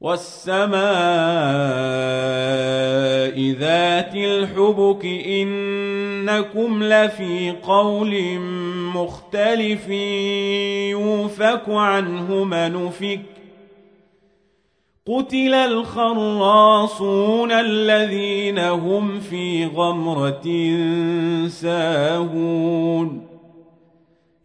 والسماء ذات الحبك إنكم لفي قول مختلف يوفك عنه منفك قتل الخراصون الذين هم في غمرة ساهون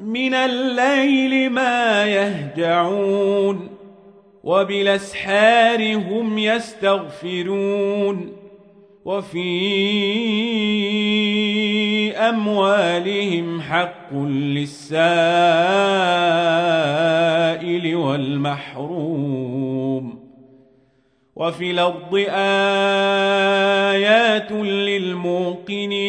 من الليل ما يهجعون وبالأسحار هم يستغفرون وفي أموالهم حق للسائل والمحروم وفي الأرض آيات للموقنين.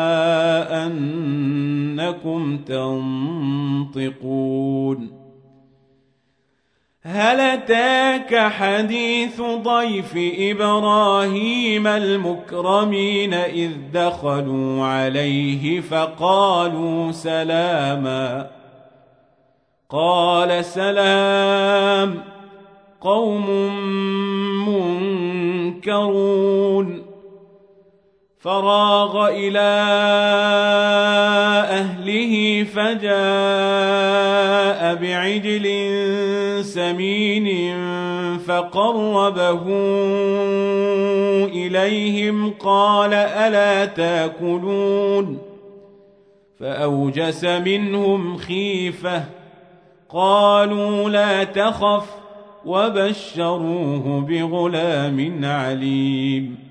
أنكم تنطقون. هل أتاك حديث ضيف إبراهيم المكرمين إذ دخلوا عليه فقالوا سلاما؟ قال سلام قوم منكرون. فراغ إلى أهله فجاء بعجل سمين فقربه إليهم قال ألا تأكلون؟ فأوجس منهم خيفة قالوا لا تخف وبشروه بغلام عليم.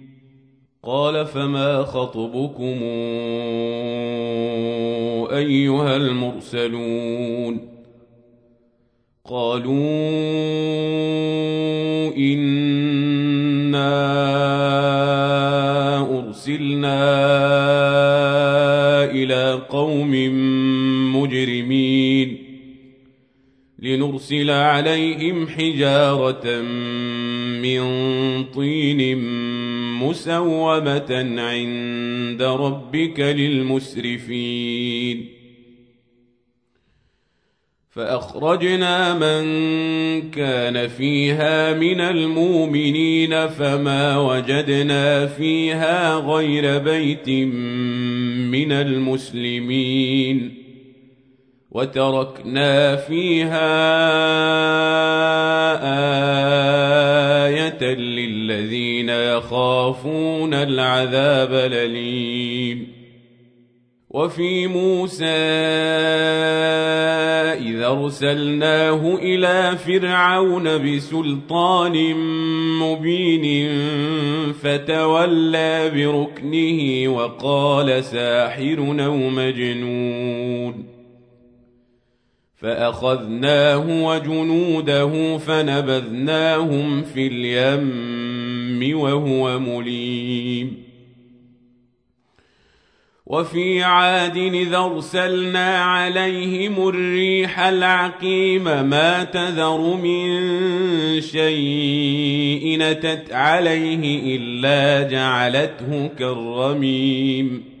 قال فما خطبكم أيها المرسلون قالوا أنا لنرسل عليهم حجارة من طين مسومة عند ربك للمسرفين. فأخرجنا من كان فيها من المؤمنين فما وجدنا فيها غير بيت من المسلمين. وتركنا فيها آية للذين يخافون العذاب الأليم. وفي موسى إذا أرسلناه إلى فرعون بسلطان مبين فتولى بركنه وقال ساحر أو مجنون. فأخذناه وجنوده فنبذناهم في اليم وهو مليم. وفي عاد إذا أرسلنا عليهم الريح العقيم ما تذر من شيء نتت عليه إلا جعلته كالرميم.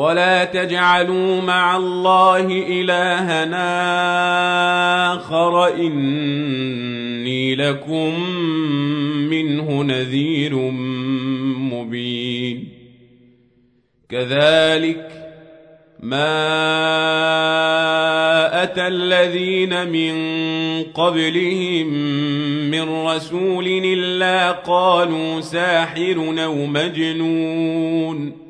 ولا تجعلوا مع الله إلهنا آخر إني لكم منه نذير مبين كذلك ما أتى الذين من قبلهم من رسول إلا قالوا ساحر أو مجنون